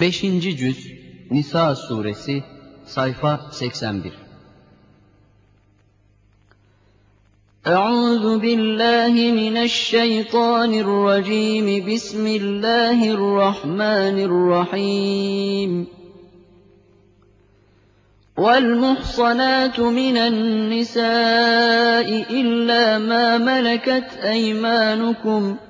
5. Cüz Nisa Suresi Sayfa 81 أعوذ بالله من الشيطان الرجيم بسم الله الرحمن الرحيم والمحصنات من النساء إلا ما ملكت أيمانكم ۖ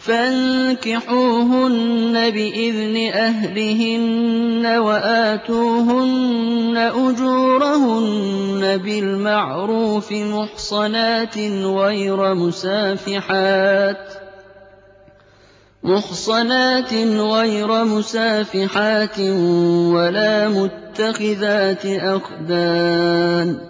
فَانكِحُوهُنَّ بِإِذْنِ أَهْلِهِنَّ وَآتُوهُنَّ أُجُورَهُنَّ بِالْمَعْرُوفِ مُحْصَنَاتٍ غَيْرَ مُسَافِحَاتٍ وَلَا مُتَّخِذَاتِ أَخْدَانٍ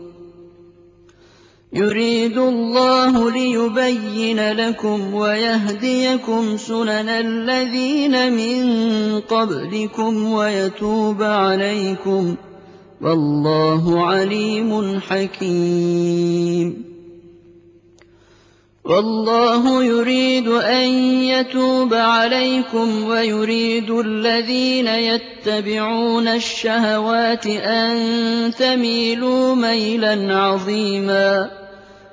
يُرِيدُ اللَّهُ لِيُبَيِّنَ لَكُمْ وَيَهْدِيَكُمْ سُنَنَ الَّذِينَ مِن قَبْلِكُمْ وَيَتُوبَ عَلَيْكُمْ ۗ وَاللَّهُ عَلِيمٌ حَكِيمٌ. وَاللَّهُ يُرِيدُ أَن يَتُوبَ عَلَيْكُمْ وَيُرِيدُ الَّذِينَ يَتَّبِعُونَ الشَّهَوَاتِ أَن تَمِيلُوا مَيْلًا عَظِيمًا.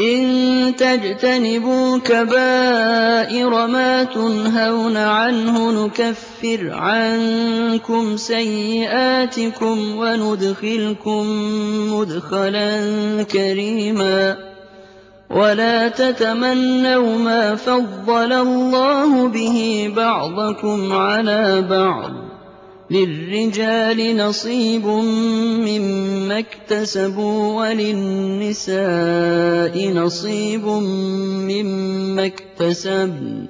إِن تَجْتَنِبُوا كَبَائِرَ مَا تُنْهَوْنَ عَنْهُ نُكَفِّرْ عَنكُمْ سَيِّئَاتِكُمْ وَنُدْخِلْكُم مُّدْخَلًا كَرِيمًا وَلَا تَتَمَنَّوْا مَا فَضَّلَ اللَّهُ بِهِ بَعْضَكُمْ عَلَىٰ بَعْضٍ ۚ لِّلرِّجَالِ نَصِيبٌ مِّمَّا اكْتَسَبُوا وَلِلنِّسَاءِ نَصِيبٌ مِّمَّا اكْتَسَبْنَ ۚ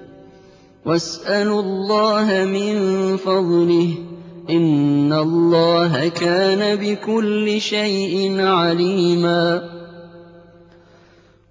وَاسْأَلُوا اللَّهَ مِن فَضْلِهِ ۗ إِنَّ اللَّهَ كَانَ بِكُلِّ شَيْءٍ عَلِيمًا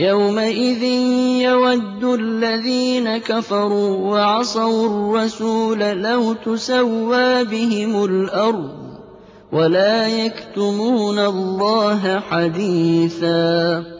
يَوْمَئِذٍ يَوَدُّ الَّذِينَ كَفَرُوا وَعَصَوُا الرَّسُولَ لَوْ تُسَوَّىٰ بِهِمُ الْأَرْضُ وَلَا يَكْتُمُونَ اللَّهَ حَدِيثًا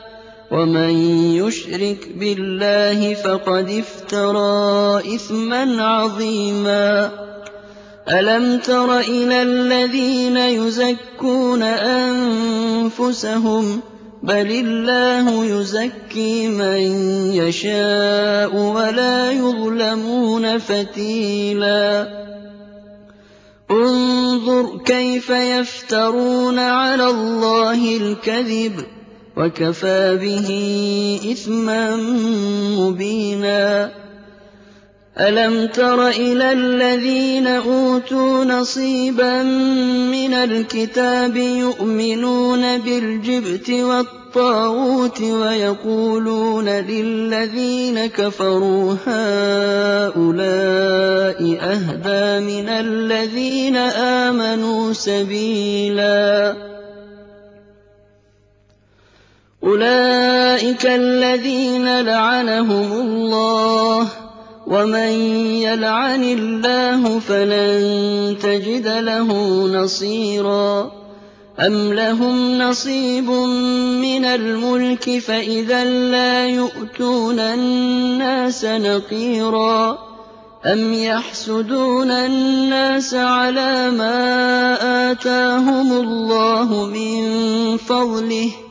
وَمَن يُشْرِكْ بِاللَّهِ فَقَدِ افْتَرَىٰ إِثْمًا عَظِيمًا أَلَمْ تَرَ إِلَى الَّذِينَ يُزَكُّونَ أَنفُسَهُم ۚ بَلِ اللَّهُ يُزَكِّي مَن يَشَاءُ وَلَا يُظْلَمُونَ فَتِيلًا انظُرْ كَيْفَ يَفْتَرُونَ عَلَى اللَّهِ الْكَذِبَ ۖ وَكَفَىٰ بِهِ إِثْمًا مُّبِينًا. أَلَمْ تَرَ إِلَى الَّذِينَ أُوتُوا نَصِيبًا مِّنَ الْكِتَابِ يُؤْمِنُونَ بِالْجِبْتِ وَالطَّاغُوتِ وَيَقُولُونَ لِلَّذِينَ كَفَرُوا هَٰؤُلَاءِ أَهْدَىٰ مِنَ الَّذِينَ آمَنُوا سَبِيلًا. أُولَٰئِكَ الَّذِينَ لَعَنَهُمُ اللَّهُ وَمَن يَلْعَنِ اللَّهُ فَلَن تَجِدَ لَهُ نَصِيرًا أَمْ لَهُمْ نَصِيبٌ مِّنَ الْمُلْكِ فَإِذًا لَّا يُؤْتُونَ النَّاسَ نَقِيرًا أَمْ يَحْسُدُونَ النَّاسَ عَلَىٰ مَا آتَاهُمُ اللَّهُ مِن فَضْلِهِ ۖ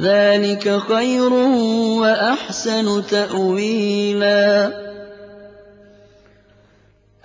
ذَٰلِكَ خَيْرٌ وَأَحْسَنُ تَأْوِيلًا.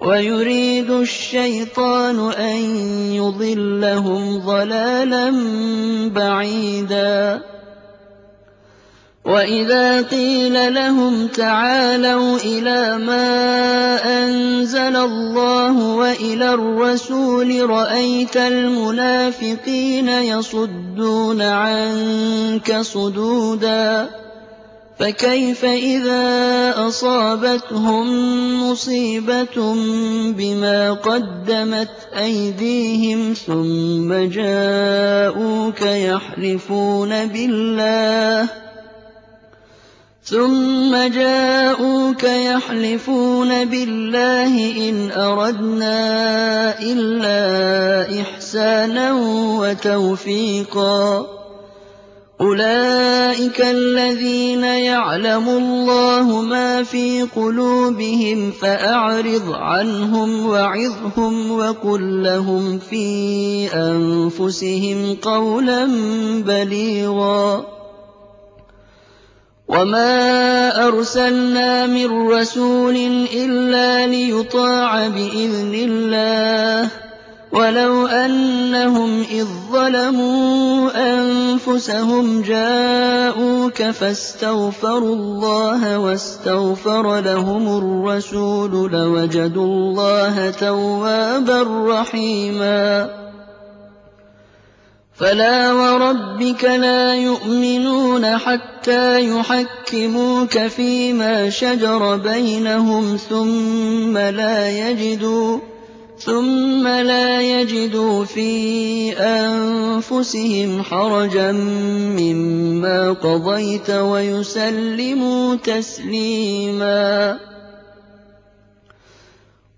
وَيُرِيدُ الشَّيْطَانُ أَن يُضِلَّهُمْ ضَلَالًا بَعِيدًا. وَإِذَا قِيلَ لَهُمْ تَعَالَوْا إِلَىٰ مَا أَنزَلَ اللَّهُ وَإِلَى الرَّسُولِ رَأَيْتَ الْمُنَافِقِينَ يَصُدُّونَ عَنكَ صُدُودًا. فَكَيْفَ إِذَا أَصَابَتْهُم مُّصِيبَةٌ بِمَا قَدَّمَتْ أَيْدِيهِمْ ثُمَّ جَاءُوكَ يَحْلِفُونَ بِاللَّهِ ثُمَّ جاءوك يحلفون بالله إِنْ أَرَدْنَا إِلَّا إِحْسَانًا وَتَوْفِيقًا أُولَٰئِكَ الَّذِينَ يَعْلَمُ اللَّهُ مَا فِي قُلُوبِهِمْ فَأَعْرِضْ عَنْهُمْ وَعِظْهُمْ وَقُل لَّهُمْ فِي أَنفُسِهِمْ قَوْلًا بَلِيغًا. وَمَا أَرْسَلْنَا مِن رَّسُولٍ إِلَّا لِيُطَاعَ بِإِذْنِ اللَّهِ. وَلَوْ أَنَّهُمْ إِذ ظَّلَمُوا أَنفُسَهُمْ جَاءُوكَ فَاسْتَغْفَرُوا اللَّهَ وَاسْتَغْفَرَ لَهُمُ الرَّسُولُ لَوَجَدُوا اللَّهَ تَوَّابًا رَّحِيمًا فَلَا وَرَبِّكَ لَا يُؤْمِنُونَ حَتَّىٰ يُحَكِّمُوكَ فِيمَا شَجَرَ بَيْنَهُمْ ثُمَّ لَا يَجِدُوا ثُمَّ لَا يَجِدُوا فِي أَنفُسِهِمْ حَرَجًا مِّمَّا قَضَيْتَ وَيُسَلِّمُوا تَسْلِيمًا.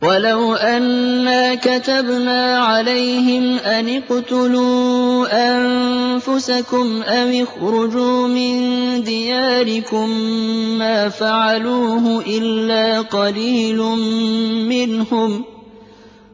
وَلَوْ أَنَّا كَتَبْنَا عَلَيْهِمْ أَنِ اقْتُلُوا أَنفُسَكُمْ أَوِ اخْرُجُوا مِن دِيَارِكُم مَّا فَعَلُوهُ إِلَّا قَلِيلٌ مِّنْهُمْ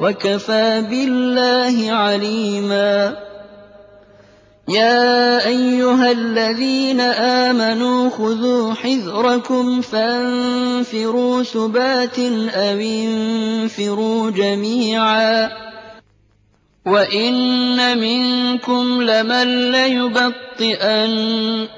وَكَفَىٰ بِاللَّهِ عَلِيمًا. يَا أَيُّهَا الَّذِينَ آمَنُوا خُذُوا حِذْرَكُمْ فَانفِرُوا ثُبَاتٍ أَوِ انفِرُوا جَمِيعًا. وَإِنَّ مِنكُمْ لَمَن لَّيُبَطِّئَنَّ.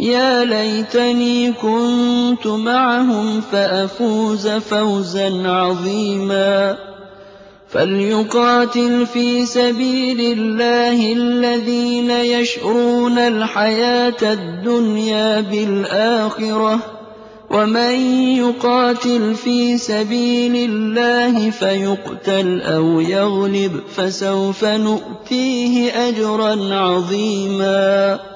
يَا لَيْتَنِي كُنتُ مَعَهُمْ فَأَفُوزَ فَوْزًا عَظِيمًا. فَلْيُقَاتِلْ فِي سَبِيلِ اللَّهِ الَّذِينَ يَشْرُونَ الْحَيَاةَ الدُّنْيَا بِالْآخِرَةِ ۖ. وَمَن يُقَاتِلْ فِي سَبِيلِ اللَّهِ فَيُقْتَلْ أَوْ يَغْلِبْ فَسَوْفَ نُؤْتِيهِ أَجْرًا عَظِيمًا.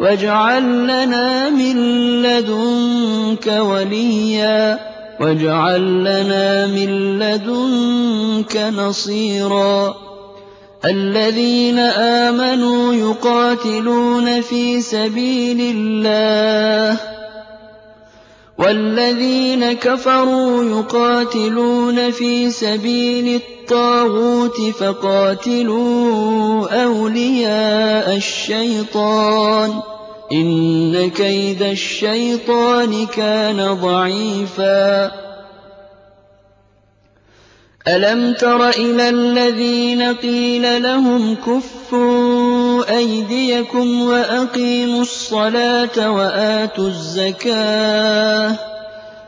وَاجْعَل لَّنَا مِن لَّدُنكَ وَلِيًّا وَاجْعَل لَّنَا مِن لَّدُنكَ نَصِيرًا. الَّذِينَ آمَنُوا يُقَاتِلُونَ فِي سَبِيلِ اللَّهِ وَالَّذِينَ كَفَرُوا يُقَاتِلُونَ فِي سَبِيلِ الطَّاغُوتِ فَقَاتِلُوا أَوْلِيَاءَ الشَّيْطَانِ ۖ. إِنَّ كَيْدَ الشَّيْطَانِ كَانَ ضَعِيفًا. أَلَمْ تَرَ إِلَى الَّذِينَ قِيلَ لَهُمْ كُفُّوا أَيْدِيَكُمْ وَأَقِيمُوا الصَّلَاةَ وَآتُوا الزَّكَاةَ؟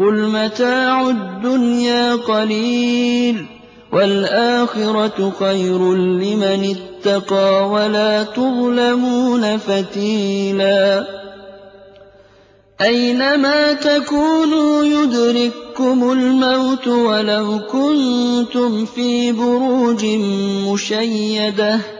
قُلْ مَتَاعُ الدُّنْيَا قَلِيلٌ وَالْآخِرَةُ خَيْرٌ لِّمَنِ اتَّقَىٰ وَلَا تُظْلَمُونَ فَتِيلًا أَيْنَمَا تَكُونُوا يُدْرِككُّمُ الْمَوْتُ وَلَوْ كُنتُمْ فِي بُرُوجٍ مُّشَيَّدَةٍ ۗ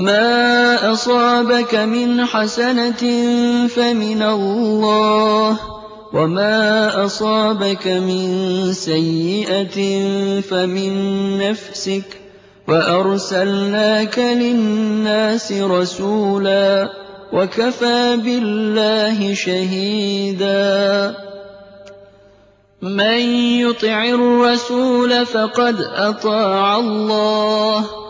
مَا أَصَابَكَ مِنْ حَسَنَةٍ فَمِنَ اللَّهِ وَمَا أَصَابَكَ مِن سَيِّئَةٍ فَمِن نَّفْسِكَ ۚ وَأَرْسَلْنَاكَ لِلنَّاسِ رَسُولًا ۚ وَكَفَىٰ بِاللَّهِ شَهِيدًا مَّن يُطِعِ الرَّسُولَ فَقَدْ أَطَاعَ اللَّهَ ۖ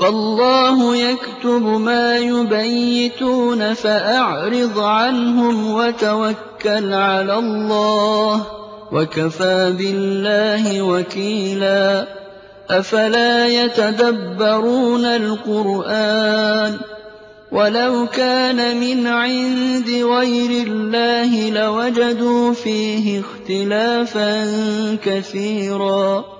وَاللَّهُ يَكْتُبُ مَا يُبَيِّتُونَ فَأَعْرِضْ عَنْهُمْ وَتَوَكَّلْ عَلَى اللَّهِ ۚ وَكَفَىٰ بِاللَّهِ وَكِيلًا أَفَلَا يَتَدَبَّرُونَ الْقُرْآنَ ۚ وَلَوْ كَانَ مِنْ عِندِ غَيْرِ اللَّهِ لَوَجَدُوا فِيهِ اخْتِلَافًا كَثِيرًا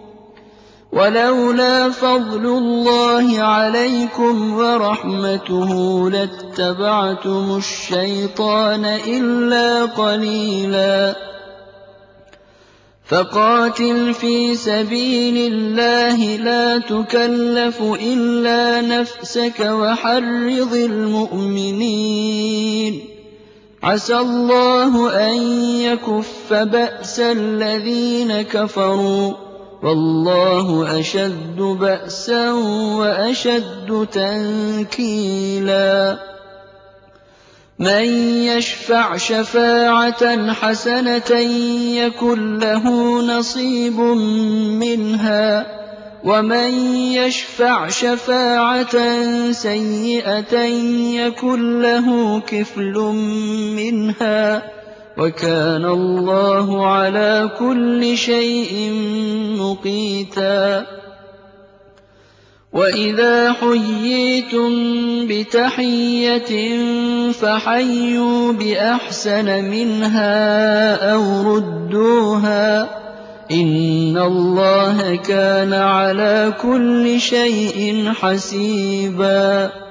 وَلَوْلَا فَضْلُ اللَّهِ عَلَيْكُمْ وَرَحْمَتُهُ لَاتَّبَعْتُمُ الشَّيْطَانَ إِلَّا قَلِيلًا. فَقَاتِلْ فِي سَبِيلِ اللَّهِ لَا تُكَلَّفُ إِلَّا نَفْسَكَ وَحَرِّضِ الْمُؤْمِنِينَ ۖ. عَسَى اللَّهُ أَن يَكُفَّ بَأْسَ الَّذِينَ كَفَرُوا ۚ. وَاللَّهُ أَشَدُّ بَأْسًا وَأَشَدُّ تَنكِيلًا. مَن يَشْفَعْ شَفَاعَةً حَسَنَةً يَكُن لَّهُ نَصِيبٌ مِّنْهَا ۖ. وَمَن يَشْفَعْ شَفَاعَةً سَيِّئَةً يَكُن لَّهُ كِفْلٌ مِّنْهَا ۗ. وَكَانَ اللَّهُ عَلَىٰ كُلِّ شَيْءٍ مُّقِيتًا. وَإِذَا حُيِّيتُم بِتَحِيَّةٍ فَحَيُّوا بِأَحْسَنَ مِنْهَا أَوْ رُدُّوهَا ۗ. إِنَّ اللَّهَ كَانَ عَلَىٰ كُلِّ شَيْءٍ حَسِيبًا.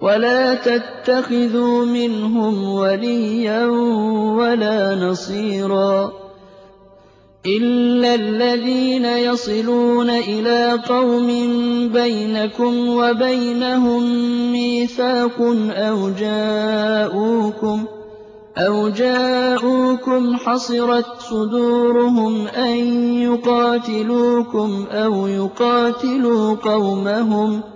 وَلَا تَتَّخِذُوا مِنْهُمْ وَلِيًّا وَلَا نَصِيرًا إِلَّا الَّذِينَ يَصِلُونَ إِلَىٰ قَوْمٍ بَيْنَكُمْ وَبَيْنَهُم مِّيثَاقٌ أَوْ جَاءُوكُمْ أَوْ جَاءُوكُمْ حَصِرَتْ صُدُورُهُمْ أَن يُقَاتِلُوكُمْ أَوْ يُقَاتِلُوا قَوْمَهُمْ ۚ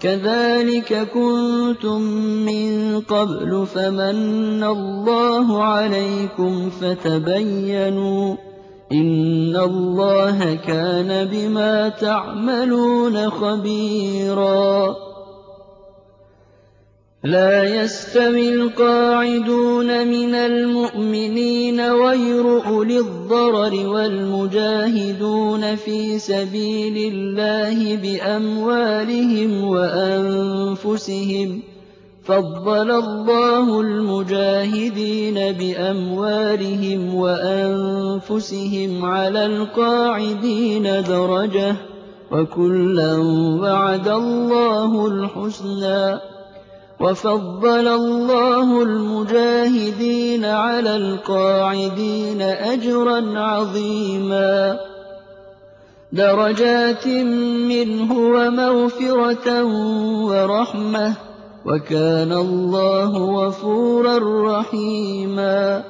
كَذَٰلِكَ كُنتُم مِّن قَبْلُ فَمَنَّ اللَّهُ عَلَيْكُمْ فَتَبَيَّنُوا ۚ إِنَّ اللَّهَ كَانَ بِمَا تَعْمَلُونَ خَبِيرًا لَا يَسْتَوِي الْقَاعِدُونَ مِنَ الْمُؤْمِنِينَ غَيْرُ أُولِي الضَّرَرِ وَالْمُجَاهِدُونَ فِي سَبِيلِ اللَّهِ بِأَمْوَالِهِمْ وَأَنفُسِهِمْ ۚ. فَضَّلَ اللَّهُ الْمُجَاهِدِينَ بِأَمْوَالِهِمْ وَأَنفُسِهِمْ عَلَى الْقَاعِدِينَ دَرَجَةً ۚ. وَكُلًّا وَعَدَ اللَّهُ الْحُسْنَىٰ. وَفَضَّلَ اللَّهُ الْمُجَاهِدِينَ عَلَى الْقَاعِدِينَ أَجْرًا عَظِيمًا. دَرَجَاتٍ مِّنْهُ وَمَغْفِرَةً وَرَحْمَةً ۚ وَكَانَ اللَّهُ غَفُورًا رَّحِيمًا.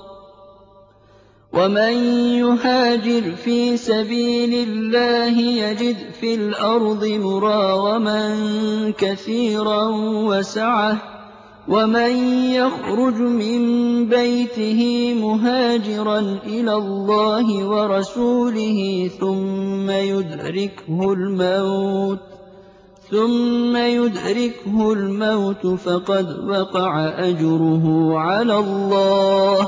وَمَن يُهَاجِرْ فِي سَبِيلِ اللَّهِ يَجِدْ فِي الْأَرْضِ مُرَاغَمًا كَثِيرًا وَسَعَةً ۚ وَمَن يَخْرُجْ مِن بَيْتِهِ مُهَاجِرًا إِلَى اللَّهِ وَرَسُولِهِ ثُمَّ يُدْرِكْهُ الْمَوْتُ فَقَدْ وَقَعَ أَجْرُهُ عَلَى اللَّهِ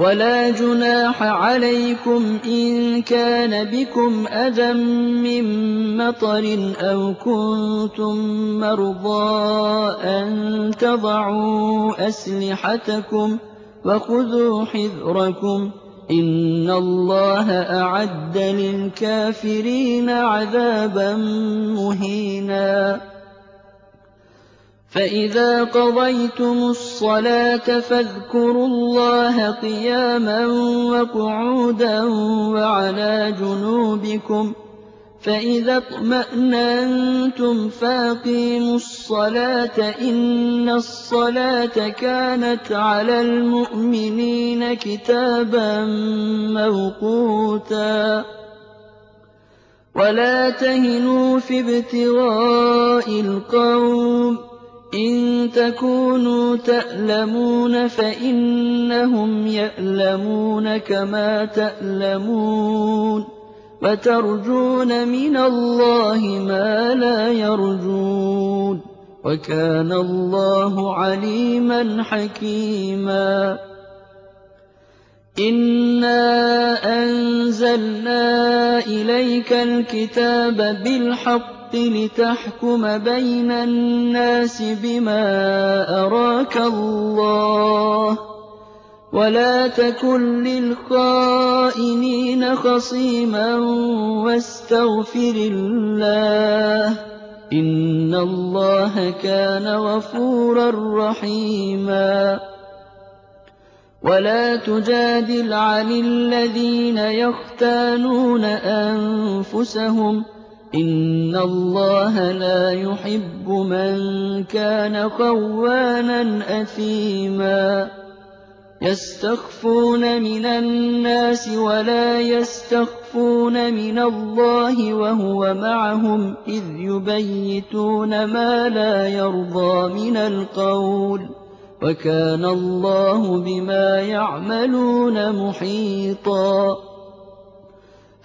وَلَا جُنَاحَ عَلَيْكُمْ إِن كَانَ بِكُمْ أَذًى مِّن مَّطَرٍ أَوْ كُنتُم مَّرْضَىٰ أَن تَضَعُوا أَسْلِحَتَكُمْ ۖ وَخُذُوا حِذْرَكُمْ إِنَّ اللَّهَ أَعَدَّ لِلْكَافِرِينَ عَذَابًا مُّهِينًا فَإِذَا قَضَيْتُمُ الصَّلَاةَ فَاذْكُرُوا اللَّهَ قِيَامًا وَقُعُودًا وَعَلَىٰ جُنُوبِكُمْ ۚ فَإِذَا اطْمَأْنَنتُمْ فَأَقِيمُوا الصَّلَاةَ ۚ إِنَّ الصَّلَاةَ كَانَتْ عَلَى الْمُؤْمِنِينَ كِتَابًا مَّوْقُوتًا وَلَا تَهِنُوا فِي ابْتِغَاءِ الْقَوْمِ ۖ إِن تَكُونُوا تَأْلَمُونَ فَإِنَّهُمْ يَأْلَمُونَ كَمَا تَأْلَمُونَ وَتَرْجُونَ مِنَ اللَّهِ مَا لَا يَرْجُونَ ۗ وَكَانَ اللَّهُ عَلِيمًا حَكِيمًا إِنَّا أَنزَلْنَا إِلَيْكَ الْكِتَابَ بِالْحَقِّ لِتَحْكُمَ بَيْنَ النَّاسِ بِمَا أَرَاكَ اللَّهُ ۚ وَلَا تَكُن لِّلْخَائِنِينَ خَصِيمًا وَاسْتَغْفِرِ اللَّهَ ۖ إِنَّ اللَّهَ كَانَ غَفُورًا رَّحِيمًا وَلَا تُجَادِلْ عَنِ الَّذِينَ يَخْتَانُونَ أَنفُسَهُمْ ۚ إِنَّ اللَّهَ لَا يُحِبُّ مَن كَانَ خَوَّانًا أَثِيمًا يَسْتَخْفُونَ مِنَ النَّاسِ وَلَا يَسْتَخْفُونَ مِنَ اللَّهِ وَهُوَ مَعَهُمْ إِذْ يُبَيِّتُونَ مَا لَا يَرْضَىٰ مِنَ الْقَوْلِ ۚ وَكَانَ اللَّهُ بِمَا يَعْمَلُونَ مُحِيطًا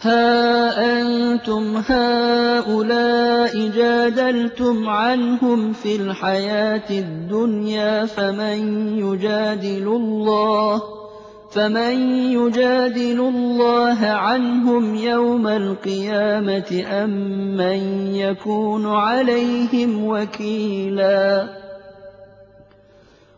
هَا أَنتُمْ هَٰؤُلَاءِ جَادَلْتُمْ عَنْهُمْ فِي الْحَيَاةِ الدُّنْيَا فَمَن يُجَادِلُ اللَّهَ عَنْهُمْ يَوْمَ الْقِيَامَةِ أَم مَّن يَكُونُ عَلَيْهِمْ وَكِيلًا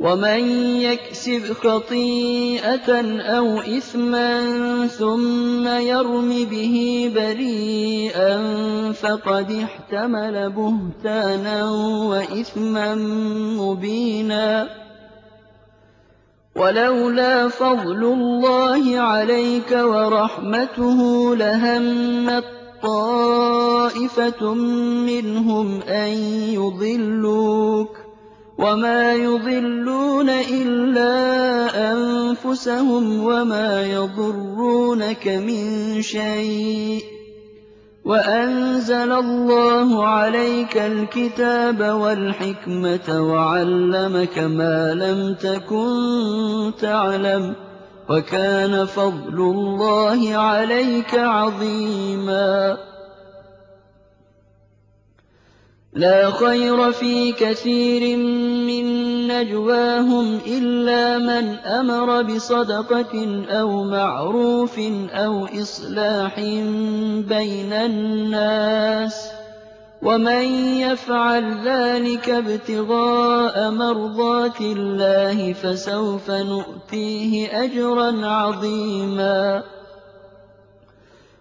وَمَن يَكْسِبْ خَطِيئَةً أَوْ إِثْمًا ثُمَّ يَرْمِ بِهِ بَرِيئًا فَقَدِ احْتَمَلَ بُهْتَانًا وَإِثْمًا مُّبِينًا وَلَوْلَا فَضْلُ اللَّهِ عَلَيْكَ وَرَحْمَتُهُ لَهَمَّت طَّائِفَةٌ مِّنْهُمْ أَن يُضِلُّوكَ وَمَا يُضِلُّونَ إِلَّا أَنفُسَهُمْ وَمَا يَضُرُّونَكَ مِن شَيْءٍ ۚ وَأَنزَلَ اللَّهُ عَلَيْكَ الْكِتَابَ وَالْحِكْمَةَ وَعَلَّمَكَ مَا لَمْ تَكُن تَعْلَمُ ۚ وَكَانَ فَضْلُ اللَّهِ عَلَيْكَ عَظِيمًا لَّا خَيْرَ فِي كَثِيرٍ مِّن نَّجْوَاهُمْ إِلَّا مَنْ أَمَرَ بِصَدَقَةٍ أَوْ مَعْرُوفٍ أَوْ إِصْلَاحٍ بَيْنَ النَّاسِ ۚ وَمَن يَفْعَلْ ذَٰلِكَ ابْتِغَاءَ مَرْضَاتِ اللَّهِ فَسَوْفَ نُؤْتِيهِ أَجْرًا عَظِيمًا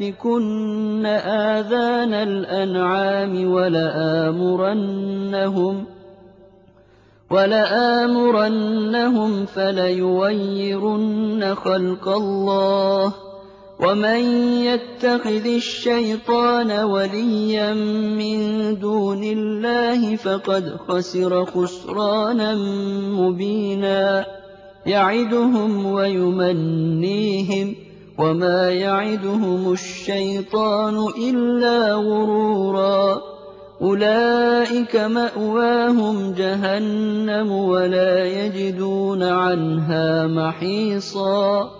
فَلَيُبَتِّكُنَّ آذَانَ الْأَنْعَامِ وَلَآمُرَنَّهُمْ فَلَيُغَيِّرُنَّ خَلْقَ اللَّهِ ۚ وَمَن يَتَّخِذِ الشَّيْطَانَ وَلِيًّا مِّن دُونِ اللَّهِ فَقَدْ خَسِرَ خُسْرَانًا مُّبِينًا يَعِدُهُمْ وَيُمَنِّيهِمْ ۖ وَمَا يَعِدُهُمُ الشَّيْطَانُ إِلَّا غُرُورًا أُولَٰئِكَ مَأْوَاهُمْ جَهَنَّمُ وَلَا يَجِدُونَ عَنْهَا مَحِيصًا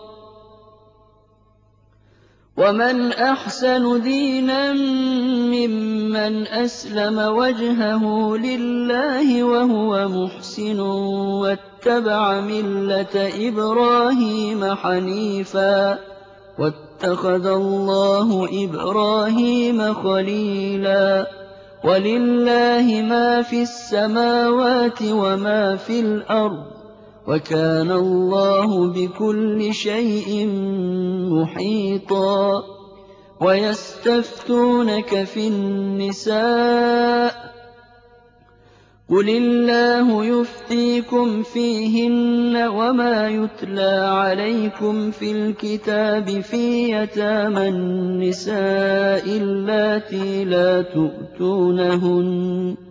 وَمَنْ أَحْسَنُ دِينًا مِّمَّنْ أَسْلَمَ وَجْهَهُ لِلَّهِ وَهُوَ مُحْسِنٌ وَاتَّبَعَ مِلَّةَ إِبْرَاهِيمَ حَنِيفًا ۗ وَاتَّخَذَ اللَّهُ إِبْرَاهِيمَ خَلِيلًا وَلِلَّهِ مَا فِي السَّمَاوَاتِ وَمَا فِي الْأَرْضِ ۚ وَكَانَ اللَّهُ بِكُلِّ شَيْءٍ مُّحِيطًا. وَيَسْتَفْتُونَكَ فِي النِّسَاءِ ۖ. قُلِ اللَّهُ يُفْتِيكُمْ فِيهِنَّ وَمَا يُتْلَىٰ عَلَيْكُمْ فِي الْكِتَابِ فِي يَتَامَى النِّسَاءِ اللَّاتِي لَا تُؤْتُونَهُنَّ.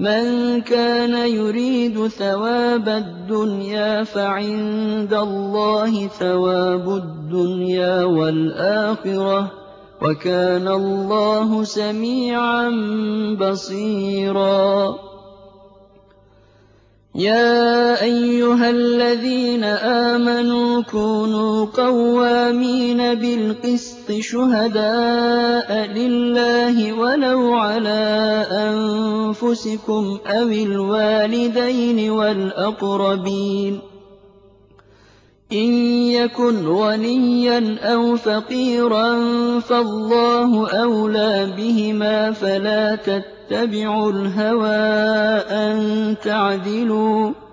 مَن كَانَ يُرِيدُ ثَوَابَ الدُّنْيَا فَعِندَ اللَّهِ ثَوَابُ الدُّنْيَا وَالْآخِرَةِ ۚ وَكَانَ اللَّهُ سَمِيعًا بَصِيرًا. يَا أَيُّهَا الَّذِينَ آمَنُوا كُونُوا قَوَّامِينَ بِالْقِسْطِ شُهَدَاءَ لِلَّهِ وَلَوْ عَلَىٰ أَنفُسِكُمْ أَوِ الْوَالِدَيْنِ وَالْأَقْرَبِينَ إِن يَكُنْ غَنِيًّا أَوْ فَقِيرًا فَاللَّهُ أَوْلَىٰ بِهِمَا فَلَا تَتَّبِعُوا الْهَوَىٰ أَن تَعْدِلُوا ۚ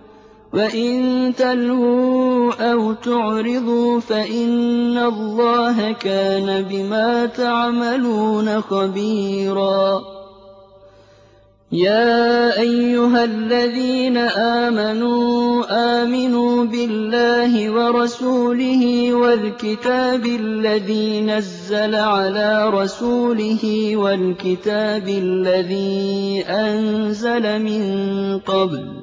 وَإِن تَلْوُوا أَوْ تُعْرِضُوا فَإِنَّ اللَّهَ كَانَ بِمَا تَعْمَلُونَ خَبِيرًا يَا أَيُّهَا الَّذِينَ آمَنُوا آمِنُوا بِاللَّهِ وَرَسُولِهِ وَالْكِتَابِ الَّذِي نَزَّلَ عَلَىٰ رَسُولِهِ وَالْكِتَابِ الَّذِي أَنزَلَ مِن قَبْلُ ۚ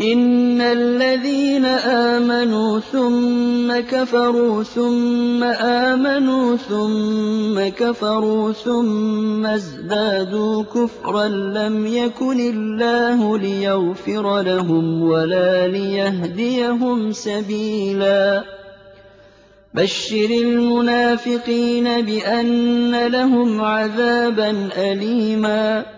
إِنَّ الَّذِينَ آمَنُوا ثُمَّ كَفَرُوا ثُمَّ آمَنُوا ثُمَّ كَفَرُوا ثُمَّ ازْدَادُوا كُفْرًا لَّمْ يَكُنِ اللَّهُ لِيَغْفِرَ لَهُمْ وَلَا لِيَهْدِيَهُمْ سَبِيلًا بَشِّرِ الْمُنَافِقِينَ بِأَنَّ لَهُمْ عَذَابًا أَلِيمًا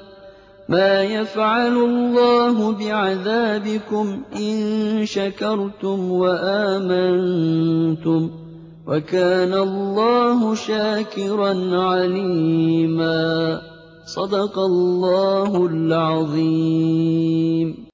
مَا يَفْعَلُ اللَّهُ بِعَذَابِكُمْ إِن شَكَرْتُمْ وَآمَنتُمْ ۚ وَكَانَ اللَّهُ شَاكِرًا عَلِيمًا صدق الله العظيم